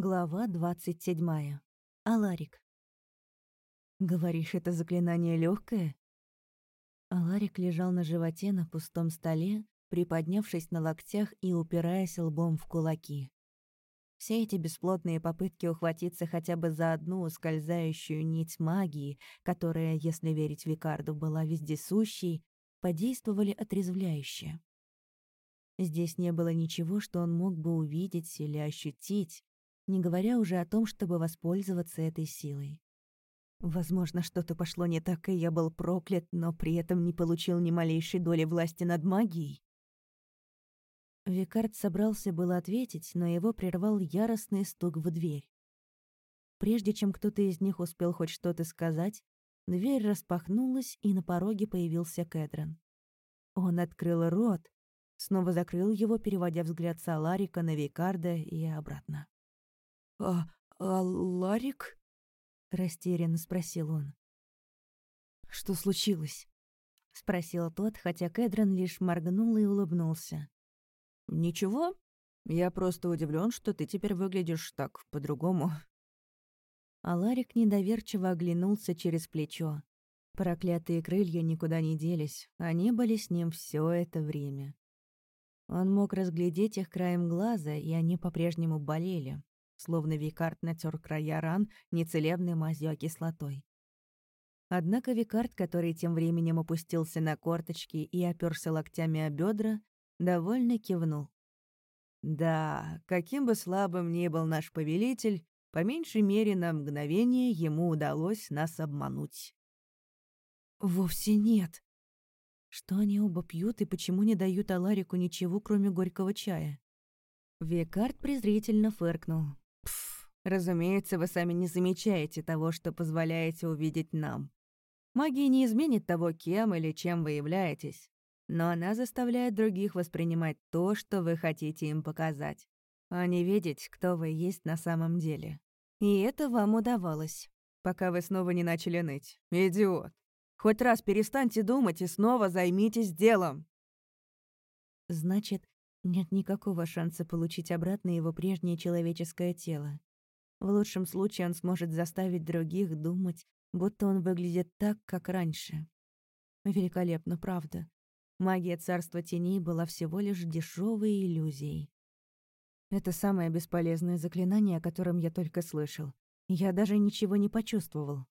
Глава 27. Аларик. «Говоришь, это заклинание легкое? Аларик лежал на животе на пустом столе, приподнявшись на локтях и упираясь лбом в кулаки. Все эти бесплотные попытки ухватиться хотя бы за одну ускользающую нить магии, которая, если верить Викарду, была вездесущей, подействовали отрезвляюще. Здесь не было ничего, что он мог бы увидеть или ощутить, не говоря уже о том, чтобы воспользоваться этой силой. Возможно, что-то пошло не так, и я был проклят, но при этом не получил ни малейшей доли власти над магией. Викард собрался было ответить, но его прервал яростный стук в дверь. Прежде чем кто-то из них успел хоть что-то сказать, дверь распахнулась, и на пороге появился Кэдрон. Он открыл рот, снова закрыл его, переводя взгляд с Аларика на Викарда и обратно. «А, а Ларик?» — растерянно спросил он. «Что случилось?» — спросил тот, хотя Кэдрон лишь моргнул и улыбнулся. «Ничего. Я просто удивлен, что ты теперь выглядишь так, по-другому». А Ларик недоверчиво оглянулся через плечо. Проклятые крылья никуда не делись, они были с ним все это время. Он мог разглядеть их краем глаза, и они по-прежнему болели словно Викард натер края ран нецелебной мазью, кислотой. Однако Викард, который тем временем опустился на корточки и оперся локтями о бедра, довольно кивнул. «Да, каким бы слабым ни был наш повелитель, по меньшей мере на мгновение ему удалось нас обмануть». «Вовсе нет», что они оба пьют и почему не дают Аларику ничего, кроме горького чая? Викард презрительно фыркнул. Разумеется, вы сами не замечаете того, что позволяете увидеть нам. Магия не изменит того, кем или чем вы являетесь, но она заставляет других воспринимать то, что вы хотите им показать, а не видеть, кто вы есть на самом деле. И это вам удавалось, пока вы снова не начали ныть. Идиот. Хоть раз перестаньте думать и снова займитесь делом. Значит, нет никакого шанса получить обратно его прежнее человеческое тело. В лучшем случае он сможет заставить других думать, будто он выглядит так, как раньше. Великолепно, правда. Магия царства теней была всего лишь дешевой иллюзией. Это самое бесполезное заклинание, о котором я только слышал. Я даже ничего не почувствовал.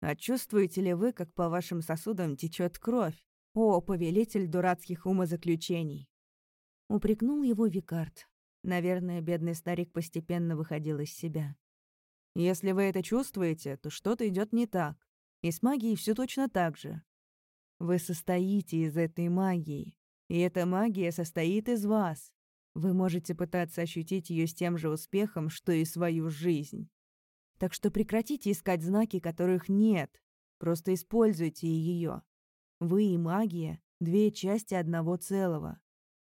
А чувствуете ли вы, как по вашим сосудам течет кровь? О, повелитель дурацких умозаключений! Упрекнул его Викард, Наверное, бедный старик постепенно выходил из себя. Если вы это чувствуете, то что-то идет не так. И с магией все точно так же. Вы состоите из этой магии, и эта магия состоит из вас. Вы можете пытаться ощутить ее с тем же успехом, что и свою жизнь. Так что прекратите искать знаки, которых нет. Просто используйте ее. Вы и магия — две части одного целого.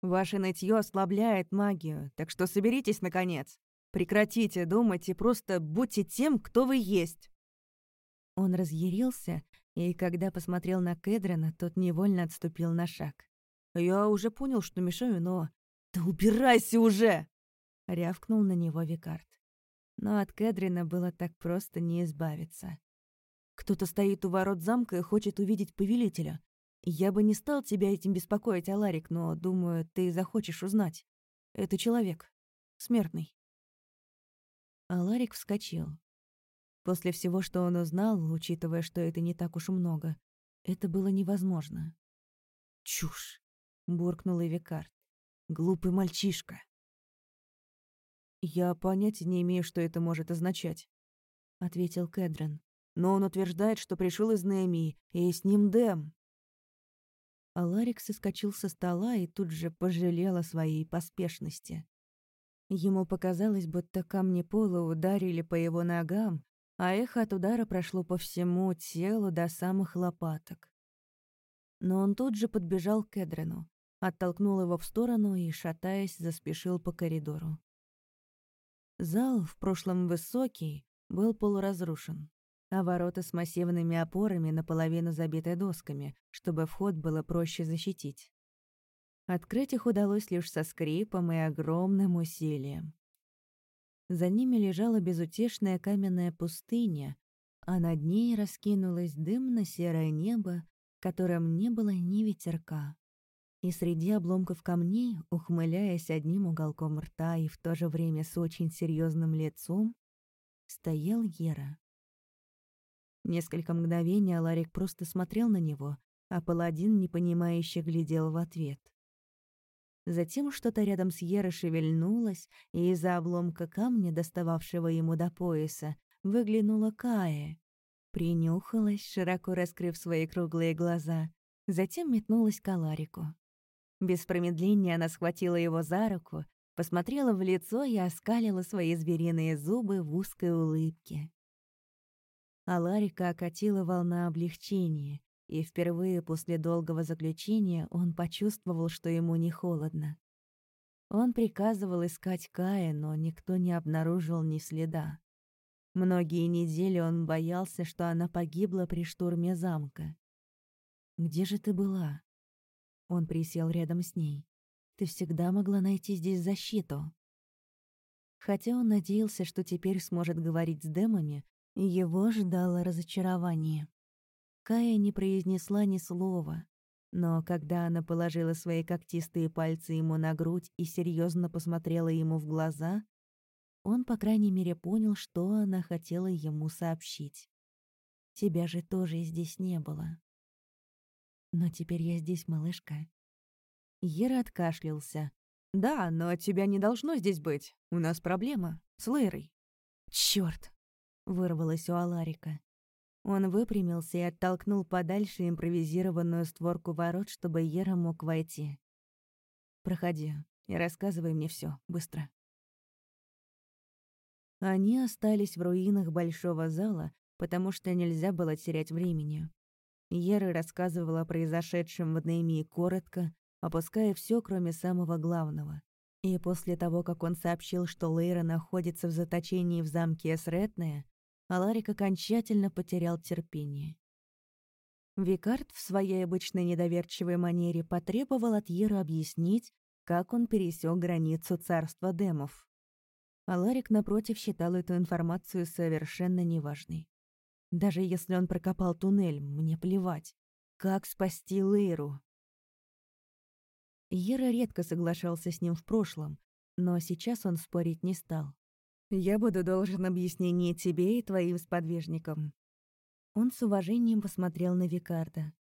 Ваше нытье ослабляет магию, так что соберитесь, наконец. Прекратите думать и просто будьте тем, кто вы есть». Он разъярился, и когда посмотрел на Кедрена, тот невольно отступил на шаг. «Я уже понял, что мешаю, но...» «Да убирайся уже!» — рявкнул на него Викард. Но от Кедрина было так просто не избавиться. «Кто-то стоит у ворот замка и хочет увидеть повелителя. Я бы не стал тебя этим беспокоить, Аларик, но, думаю, ты захочешь узнать. Это человек. Смертный. Аларик вскочил. После всего, что он узнал, учитывая, что это не так уж много, это было невозможно. «Чушь!» — буркнул Эвикард. «Глупый мальчишка!» «Я понятия не имею, что это может означать», — ответил Кэдрон. «Но он утверждает, что пришел из Неемии, и с ним Дэм». А Ларик соскочил со стола и тут же пожалел о своей поспешности. Ему показалось, будто камни пола ударили по его ногам, а эхо от удара прошло по всему телу до самых лопаток. Но он тут же подбежал к Эдрену, оттолкнул его в сторону и, шатаясь, заспешил по коридору. Зал, в прошлом высокий, был полуразрушен а ворота с массивными опорами наполовину забиты досками, чтобы вход было проще защитить. Открыть их удалось лишь со скрипом и огромным усилием. За ними лежала безутешная каменная пустыня, а над ней раскинулось дымно-серое небо, в не было ни ветерка. И среди обломков камней, ухмыляясь одним уголком рта и в то же время с очень серьезным лицом, стоял Ера. Несколько мгновений Аларик просто смотрел на него, а паладин непонимающе глядел в ответ. Затем что-то рядом с Ерой шевельнулось, и из-за обломка камня, достававшего ему до пояса, выглянула Кая. Принюхалась, широко раскрыв свои круглые глаза, затем метнулась к Аларику. Без промедления она схватила его за руку, посмотрела в лицо и оскалила свои звериные зубы в узкой улыбке. Аларика окатила волна облегчения, и впервые после долгого заключения он почувствовал, что ему не холодно. Он приказывал искать Кая, но никто не обнаружил ни следа. Многие недели он боялся, что она погибла при штурме замка. «Где же ты была?» Он присел рядом с ней. «Ты всегда могла найти здесь защиту». Хотя он надеялся, что теперь сможет говорить с демами, его ждало разочарование. Кая не произнесла ни слова, но когда она положила свои когтистые пальцы ему на грудь и серьезно посмотрела ему в глаза, он, по крайней мере, понял, что она хотела ему сообщить. «Тебя же тоже здесь не было». «Но теперь я здесь, малышка». Ера откашлялся. «Да, но тебя не должно здесь быть. У нас проблема с Лейрой». «Чёрт!» — вырвалось у Аларика. Он выпрямился и оттолкнул подальше импровизированную створку ворот, чтобы Ера мог войти. «Проходи и рассказывай мне все быстро». Они остались в руинах большого зала, потому что нельзя было терять времени. Ера рассказывала о произошедшем в Неймии коротко, опуская все, кроме самого главного. И после того, как он сообщил, что Лейра находится в заточении в замке Эсретная, Аларик окончательно потерял терпение. Викард в своей обычной недоверчивой манере потребовал от Еры объяснить, как он пересек границу царства демов. Аларик, напротив, считал эту информацию совершенно неважной. Даже если он прокопал туннель, мне плевать. Как спасти Лейру? Ера редко соглашался с ним в прошлом, но сейчас он спорить не стал. Я буду должен объяснение тебе и твоим сподвижникам». Он с уважением посмотрел на Викарда.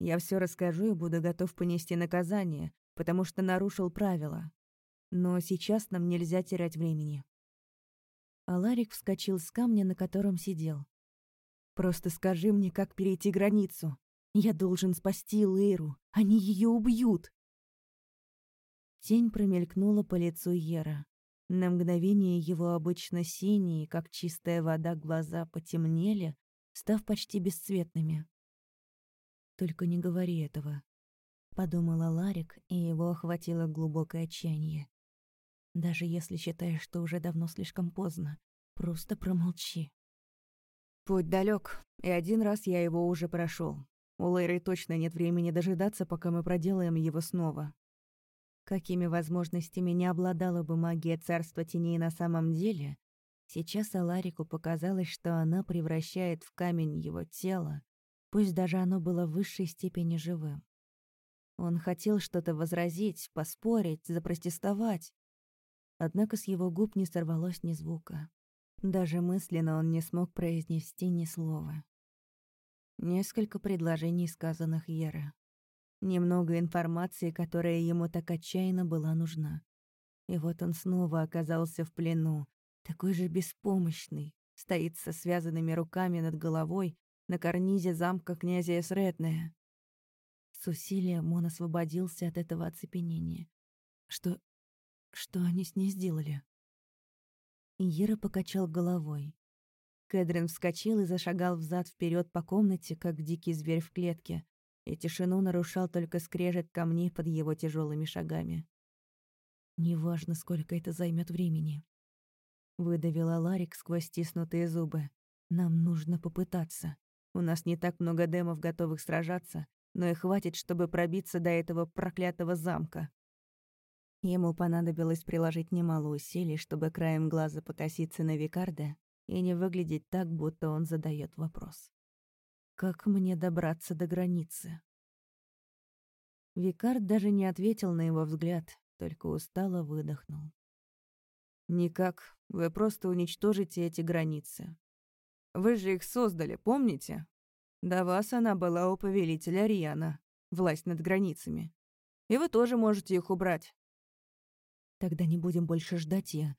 «Я все расскажу и буду готов понести наказание, потому что нарушил правила. Но сейчас нам нельзя терять времени». Аларик вскочил с камня, на котором сидел. «Просто скажи мне, как перейти границу. Я должен спасти Лейру. Они ее убьют!» Тень промелькнула по лицу Ера. На мгновение его обычно синие, как чистая вода, глаза потемнели, став почти бесцветными. «Только не говори этого», — подумала Ларик, и его охватило глубокое отчаяние. «Даже если считаешь, что уже давно слишком поздно, просто промолчи». «Путь далек, и один раз я его уже прошел. У Лэйры точно нет времени дожидаться, пока мы проделаем его снова. Какими возможностями не обладала бы магия царства теней на самом деле, сейчас Аларику показалось, что она превращает в камень его тело, пусть даже оно было в высшей степени живым. Он хотел что-то возразить, поспорить, запротестовать. Однако с его губ не сорвалось ни звука. Даже мысленно он не смог произнести ни слова. Несколько предложений, сказанных Ера. Немного информации, которая ему так отчаянно была нужна. И вот он снова оказался в плену, такой же беспомощный, стоит со связанными руками над головой на карнизе замка князя Эсретная. С усилием он освободился от этого оцепенения. Что... что они с ней сделали? Ира покачал головой. Кэдрин вскочил и зашагал взад вперед по комнате, как дикий зверь в клетке, и тишину нарушал только скрежет камней под его тяжелыми шагами. «Неважно, сколько это займет времени», — выдавила Ларик сквозь стиснутые зубы. «Нам нужно попытаться. У нас не так много демов, готовых сражаться, но и хватит, чтобы пробиться до этого проклятого замка». Ему понадобилось приложить немало усилий, чтобы краем глаза покоситься на Викарда и не выглядеть так, будто он задает вопрос. «Как мне добраться до границы?» Викард даже не ответил на его взгляд, только устало выдохнул. «Никак. Вы просто уничтожите эти границы. Вы же их создали, помните? До вас она была у повелителя Ариана, власть над границами. И вы тоже можете их убрать. Тогда не будем больше ждать я.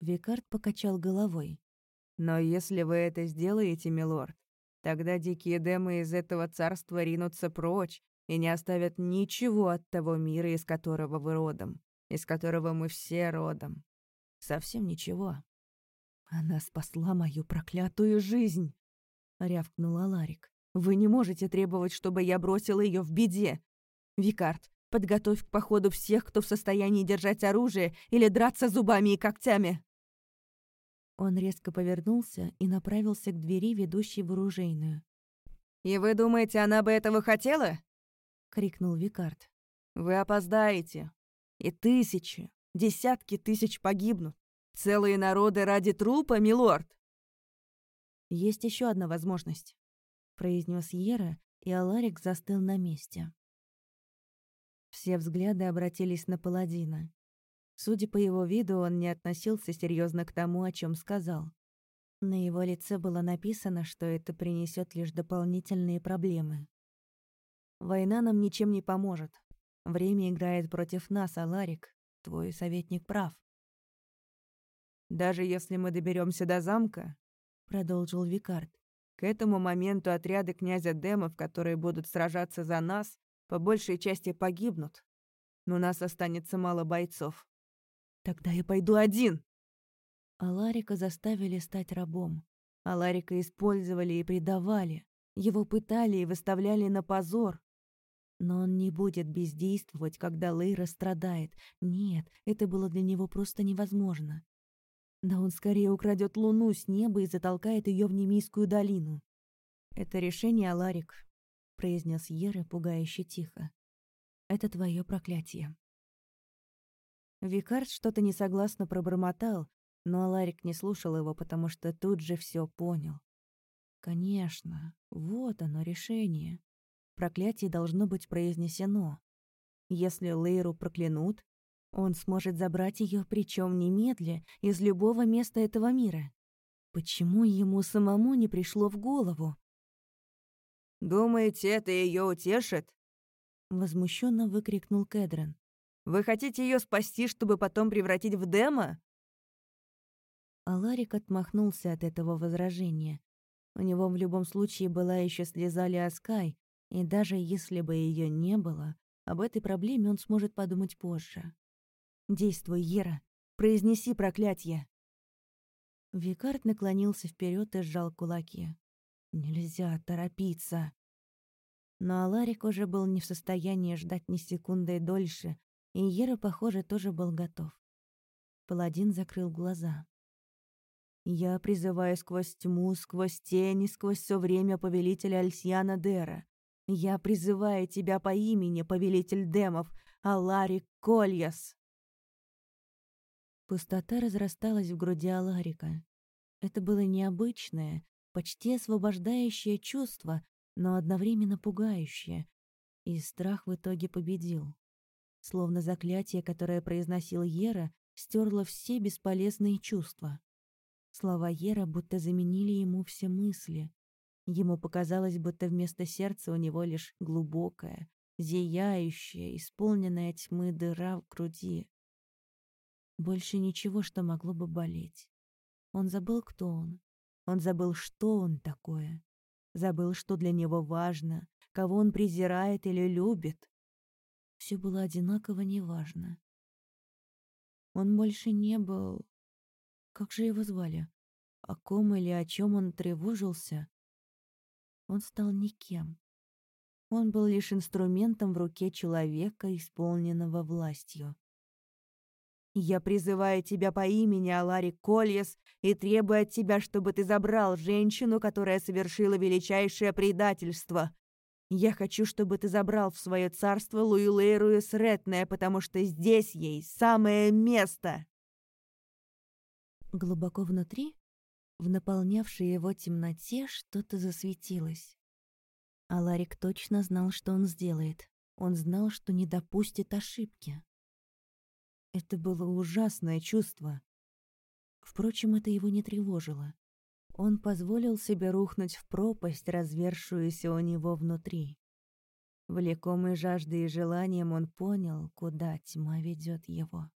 Викард покачал головой. Но если вы это сделаете, милорд, тогда дикие демы из этого царства ринутся прочь и не оставят ничего от того мира, из которого вы родом, из которого мы все родом. Совсем ничего. Она спасла мою проклятую жизнь, рявкнула Ларик. Вы не можете требовать, чтобы я бросила ее в беде. Викард, подготовь к походу всех, кто в состоянии держать оружие или драться зубами и когтями. Он резко повернулся и направился к двери, ведущей в оружейную. «И вы думаете, она бы этого хотела?» — крикнул Викард. «Вы опоздаете. И тысячи, десятки тысяч погибнут. Целые народы ради трупа, милорд!» «Есть еще одна возможность», — произнес Ера, и Аларик застыл на месте. Все взгляды обратились на паладина. Судя по его виду, он не относился серьезно к тому, о чем сказал. На его лице было написано, что это принесет лишь дополнительные проблемы. Война нам ничем не поможет. Время играет против нас, Аларик. Твой советник прав. Даже если мы доберемся до замка, продолжил Викард, к этому моменту отряды князя Демов, которые будут сражаться за нас, по большей части погибнут. Но нас останется мало бойцов. Тогда я пойду один. Аларика заставили стать рабом. Аларика использовали и предавали. Его пытали и выставляли на позор. Но он не будет бездействовать, когда Лейра страдает. Нет, это было для него просто невозможно. Да он скорее украдет луну с неба и затолкает ее в Немийскую долину. «Это решение, Аларик», — произнес Ера пугающе тихо. «Это твое проклятие». Викард что-то несогласно пробормотал, но Аларик не слушал его, потому что тут же все понял. Конечно, вот оно решение проклятие должно быть произнесено. Если Лейру проклянут, он сможет забрать ее, причем немедля, из любого места этого мира. Почему ему самому не пришло в голову? «Думаете, это ее утешит?» Возмущенно выкрикнул Кедрон. «Вы хотите ее спасти, чтобы потом превратить в демо?» Аларик отмахнулся от этого возражения. У него в любом случае была еще слеза Лиаскай, и даже если бы ее не было, об этой проблеме он сможет подумать позже. «Действуй, Ера! Произнеси проклятие!» Викард наклонился вперед и сжал кулаки. «Нельзя торопиться!» Но Аларик уже был не в состоянии ждать ни секунды дольше, и Ера, похоже, тоже был готов. Паладин закрыл глаза. «Я призываю сквозь тьму, сквозь тени, сквозь все время повелителя Альсьяна Дера. Я призываю тебя по имени, повелитель демов, Аларик Кольяс!» Пустота разрасталась в груди Аларика. Это было необычное, почти освобождающее чувство, но одновременно пугающее, и страх в итоге победил. Словно заклятие, которое произносил Ера, стерло все бесполезные чувства. Слова Ера будто заменили ему все мысли, Ему показалось, будто вместо сердца у него лишь глубокая, зияющая, исполненная тьмы дыра в груди. Больше ничего, что могло бы болеть. Он забыл, кто он. Он забыл, что он такое. Забыл, что для него важно, кого он презирает или любит. Все было одинаково неважно. Он больше не был... Как же его звали? О ком или о чем он тревожился? Он стал никем. Он был лишь инструментом в руке человека, исполненного властью. «Я призываю тебя по имени Алари Кольес и требую от тебя, чтобы ты забрал женщину, которая совершила величайшее предательство. Я хочу, чтобы ты забрал в свое царство Луилейру и Сретное, потому что здесь ей самое место!» Глубоко внутри, в наполнявшей его темноте, что-то засветилось. А Ларик точно знал, что он сделает. Он знал, что не допустит ошибки. Это было ужасное чувство. Впрочем, это его не тревожило. Он позволил себе рухнуть в пропасть, развершуюся у него внутри. Влекомый жаждой и желанием он понял, куда тьма ведет его.